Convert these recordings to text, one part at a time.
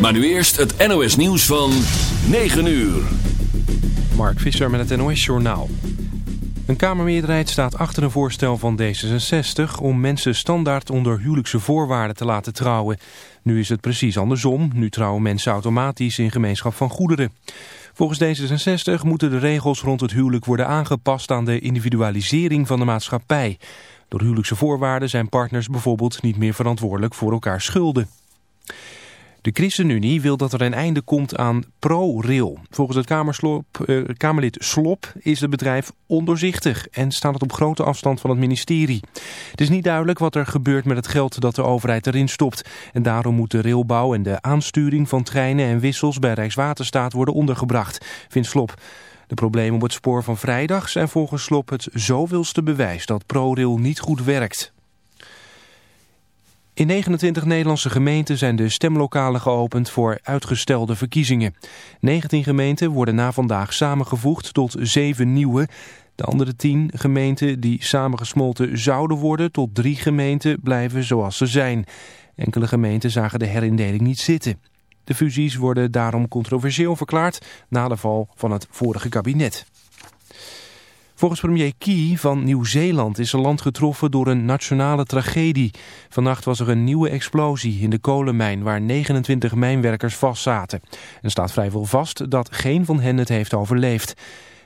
Maar nu eerst het NOS nieuws van 9 uur. Mark Visser met het NOS Journaal. Een Kamermeerderheid staat achter een voorstel van D66 om mensen standaard onder huwelijkse voorwaarden te laten trouwen. Nu is het precies andersom. Nu trouwen mensen automatisch in gemeenschap van goederen. Volgens D66 moeten de regels rond het huwelijk worden aangepast aan de individualisering van de maatschappij. Door huwelijkse voorwaarden zijn partners bijvoorbeeld niet meer verantwoordelijk voor elkaar schulden. De ChristenUnie wil dat er een einde komt aan ProRail. Volgens het eh, Kamerlid Slop is het bedrijf ondoorzichtig en staat het op grote afstand van het ministerie. Het is niet duidelijk wat er gebeurt met het geld dat de overheid erin stopt. En daarom moet de railbouw en de aansturing van treinen en wissels bij Rijkswaterstaat worden ondergebracht, vindt Slop. De problemen op het spoor van vrijdag zijn volgens Slop het zoveelste bewijs dat ProRail niet goed werkt. In 29 Nederlandse gemeenten zijn de stemlokalen geopend voor uitgestelde verkiezingen. 19 gemeenten worden na vandaag samengevoegd tot 7 nieuwe. De andere 10 gemeenten die samengesmolten zouden worden tot 3 gemeenten blijven zoals ze zijn. Enkele gemeenten zagen de herindeling niet zitten. De fusies worden daarom controversieel verklaard na de val van het vorige kabinet. Volgens premier Key van Nieuw-Zeeland is zijn land getroffen door een nationale tragedie. Vannacht was er een nieuwe explosie in de kolenmijn waar 29 mijnwerkers vastzaten. En staat vrijwel vast dat geen van hen het heeft overleefd.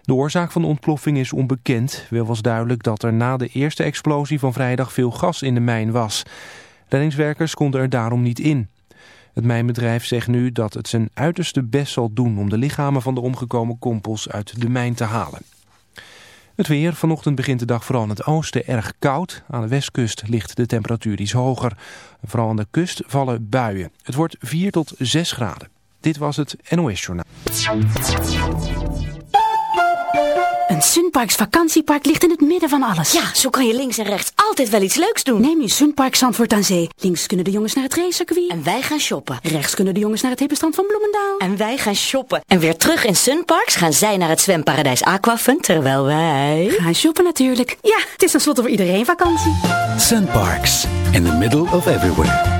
De oorzaak van de ontploffing is onbekend. Wel was duidelijk dat er na de eerste explosie van vrijdag veel gas in de mijn was. Reddingswerkers konden er daarom niet in. Het mijnbedrijf zegt nu dat het zijn uiterste best zal doen om de lichamen van de omgekomen kompels uit de mijn te halen. Het weer. Vanochtend begint de dag vooral in het oosten erg koud. Aan de westkust ligt de temperatuur iets hoger. Vooral aan de kust vallen buien. Het wordt 4 tot 6 graden. Dit was het NOS Journaal. Een Sunparks vakantiepark ligt in het midden van alles. Ja, zo kan je links en rechts altijd wel iets leuks doen. Neem je Sunpark Zandvoort aan Zee. Links kunnen de jongens naar het racecircuit. En wij gaan shoppen. Rechts kunnen de jongens naar het hippenstrand van Bloemendaal. En wij gaan shoppen. En weer terug in Sunparks gaan zij naar het zwemparadijs Aquafun, terwijl wij... Gaan shoppen natuurlijk. Ja, het is tenslotte voor iedereen vakantie. Sunparks, in the middle of everywhere.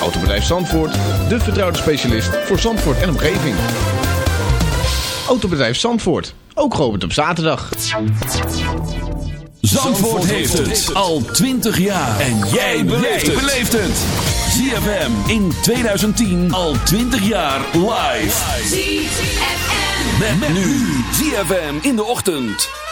Autobedrijf Zandvoort, de vertrouwde specialist voor Zandvoort en omgeving. Autobedrijf Zandvoort, ook geopend op zaterdag. Zandvoort heeft het al 20 jaar. En jij beleeft het. ZFM in 2010 al 20 jaar live. ZFM. Met, nu. ZFM in de ochtend.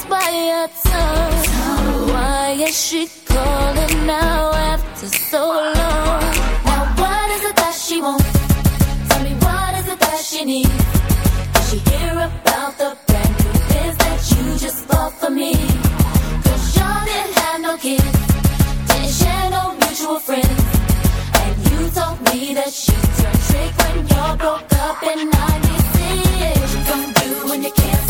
words by her tongue. Why is she calling now after so long? Now what is it that she wants? Tell me what is it that she needs? Did she hear about the brand new biz that you just bought for me? Cause y'all didn't have no kids, didn't share no mutual friends. And you told me that she turned trick when y'all broke up in 96. What you gonna do when you can't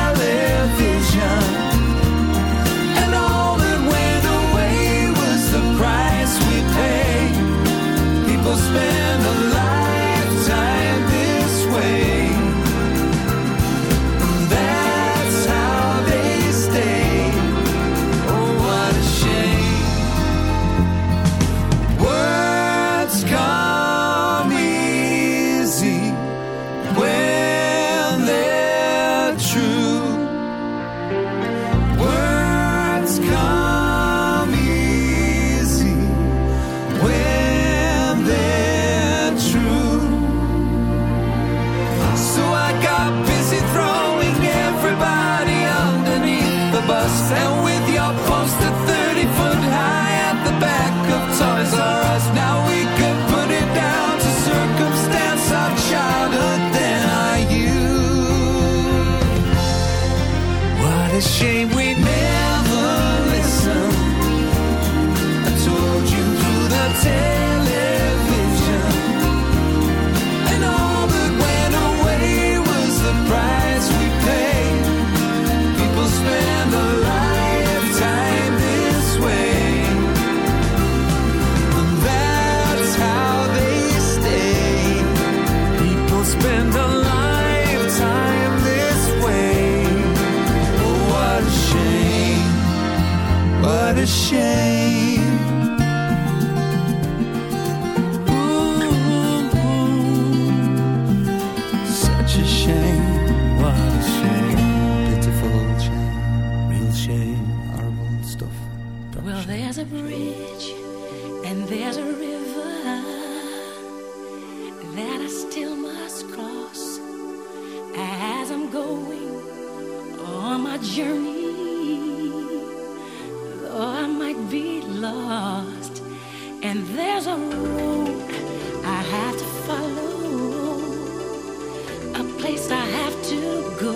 I have to go.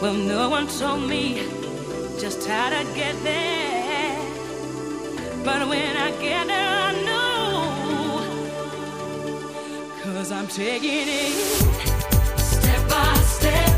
Well, no one told me just how to get there. But when I get there, I know. Cause I'm taking it step by step.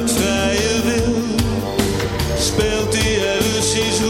Uit vrije wil. Speelt hij er Russisch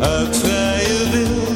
Uit vrije wil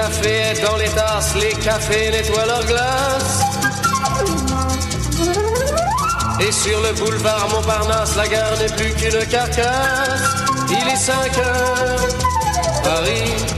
Café est dans les tasses, les cafés nettoient leurs glaces. Et sur le boulevard Montparnasse, la gare n'est plus qu'une carcasse. Il est 5 heures, Paris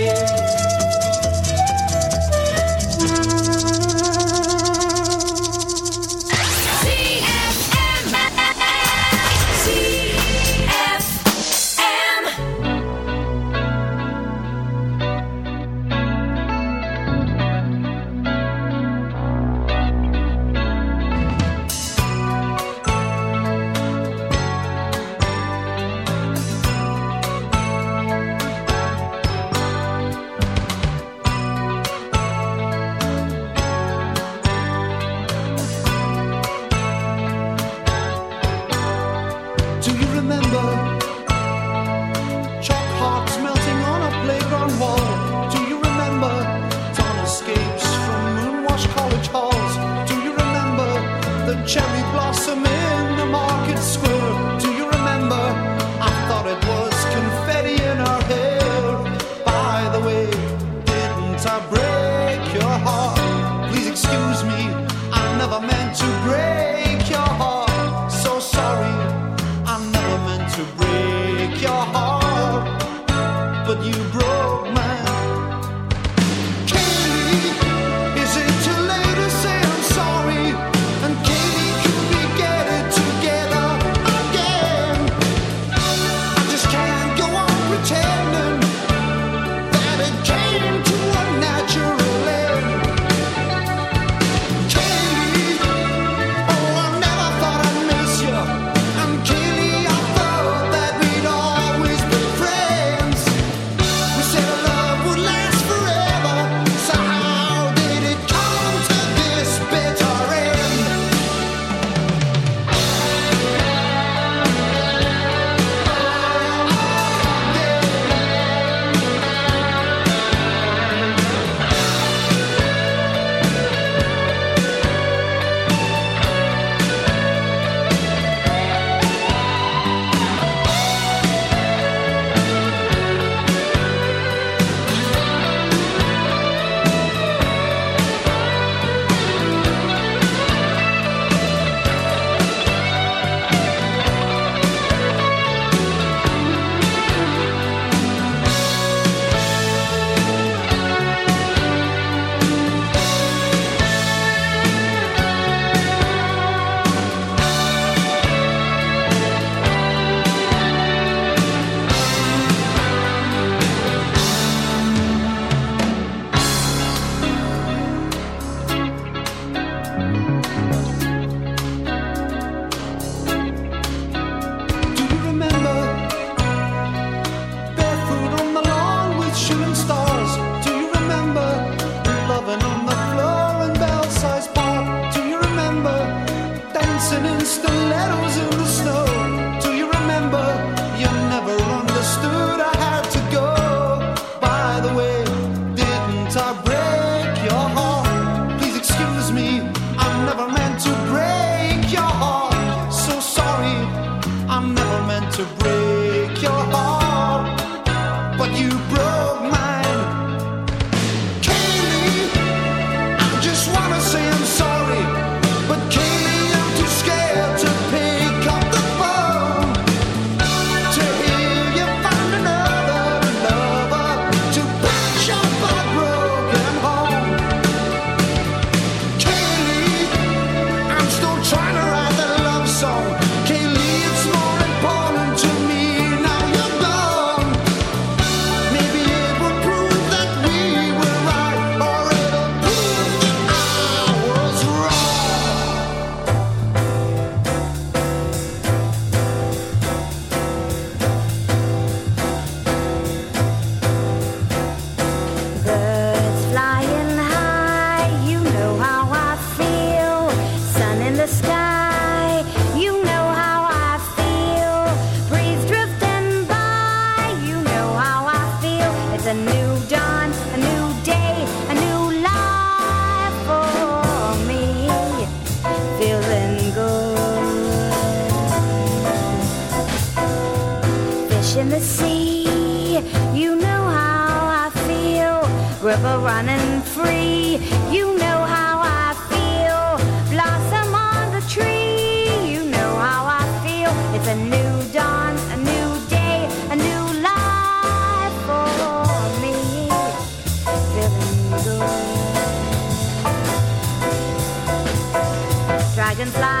Fly.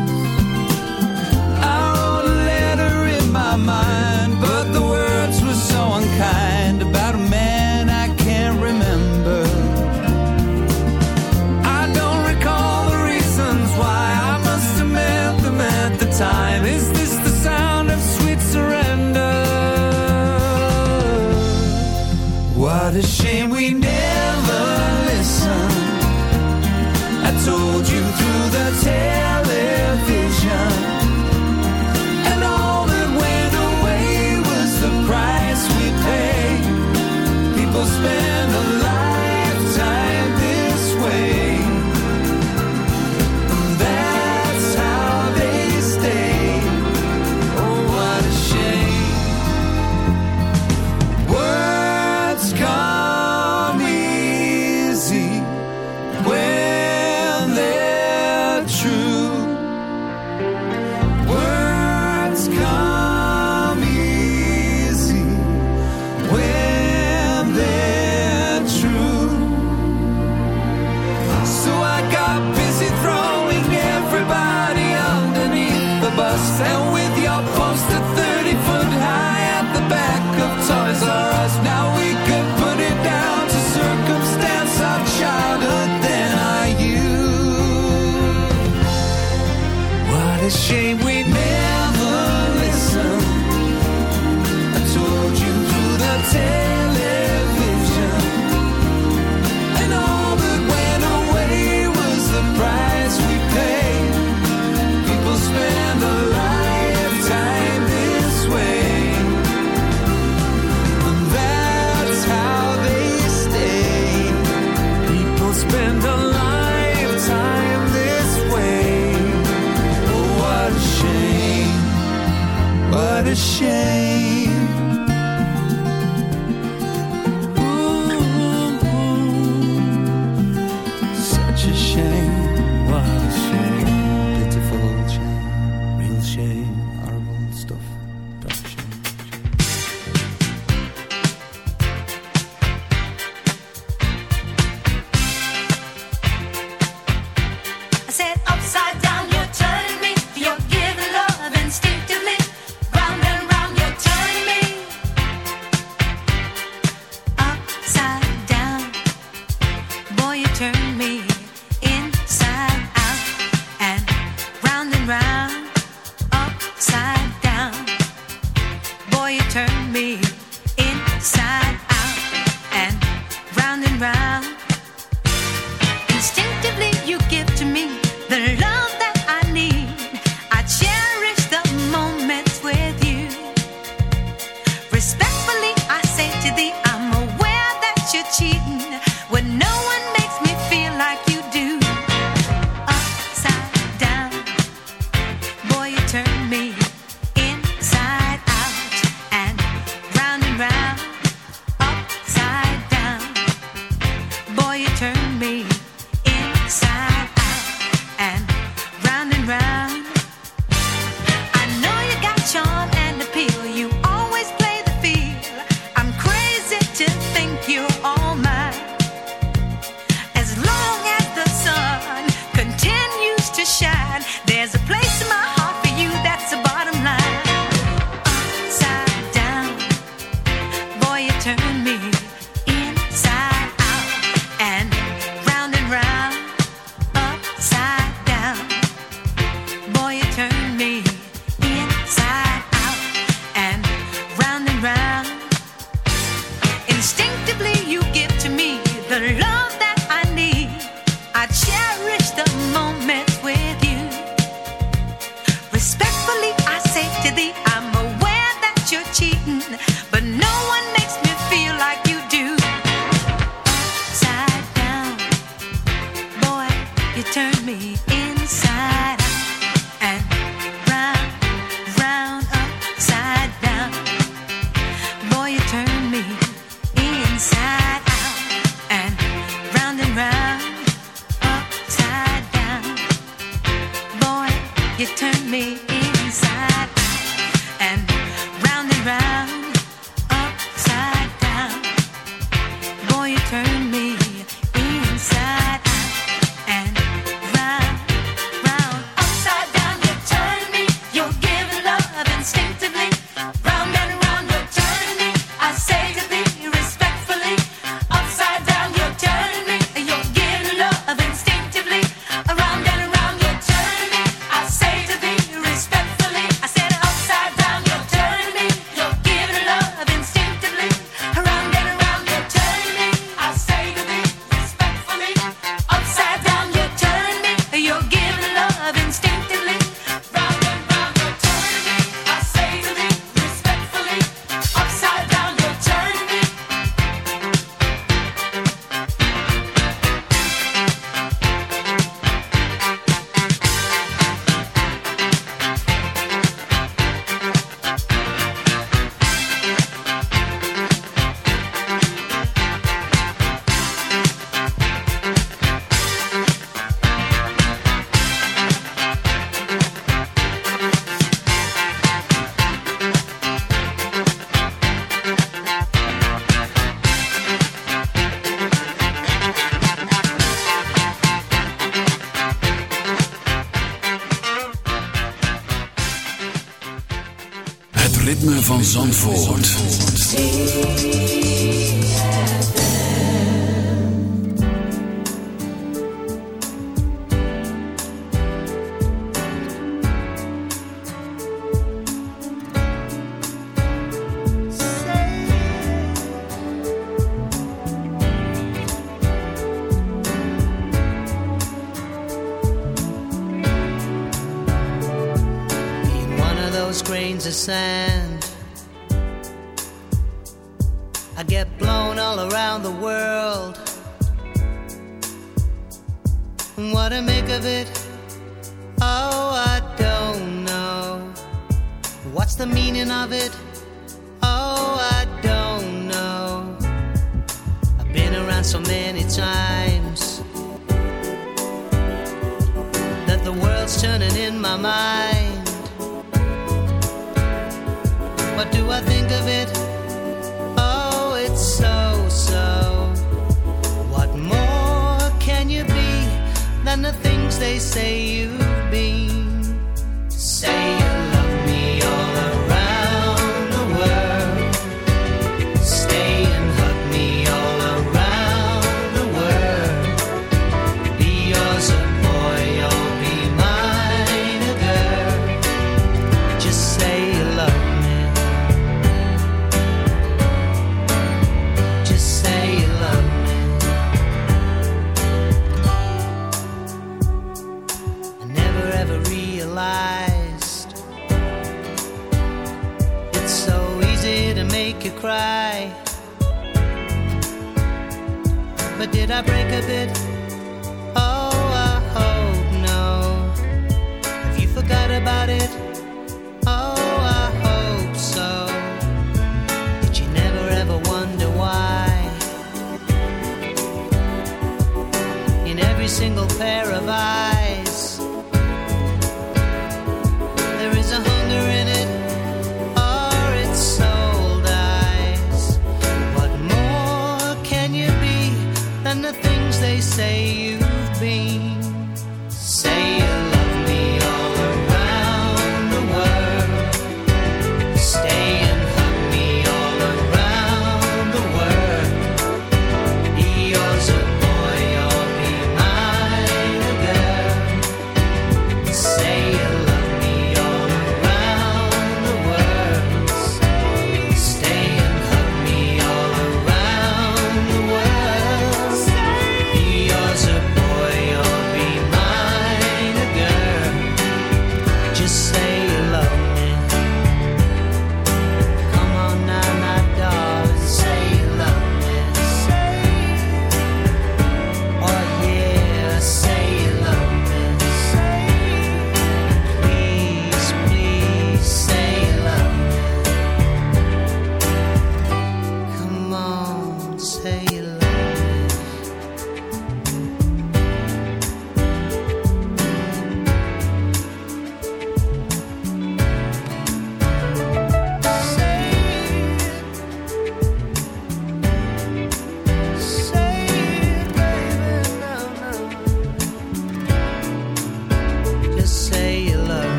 Pair of eyes,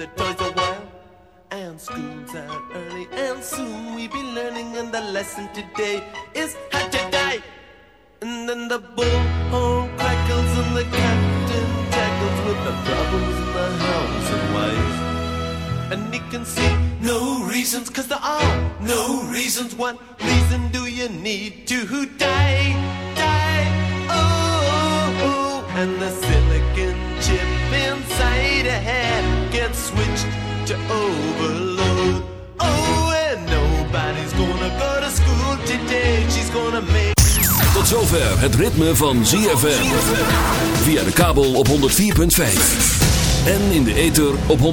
The toys a while. And school's out early, and soon we'll be learning. And the lesson today is how to die. And then the bullhorn crackles, and the captain tackles with the problems in the house and wife. And he can see no reasons, cause there are no reasons. What reason do you need to die? Die, oh, oh. oh. and the silicon chip inside her head to overload. Oh, and nobody's gonna go to school today. She's gonna make. Tot zover het ritme van ZFM. Via de kabel op 104.5. En in de ether op 100.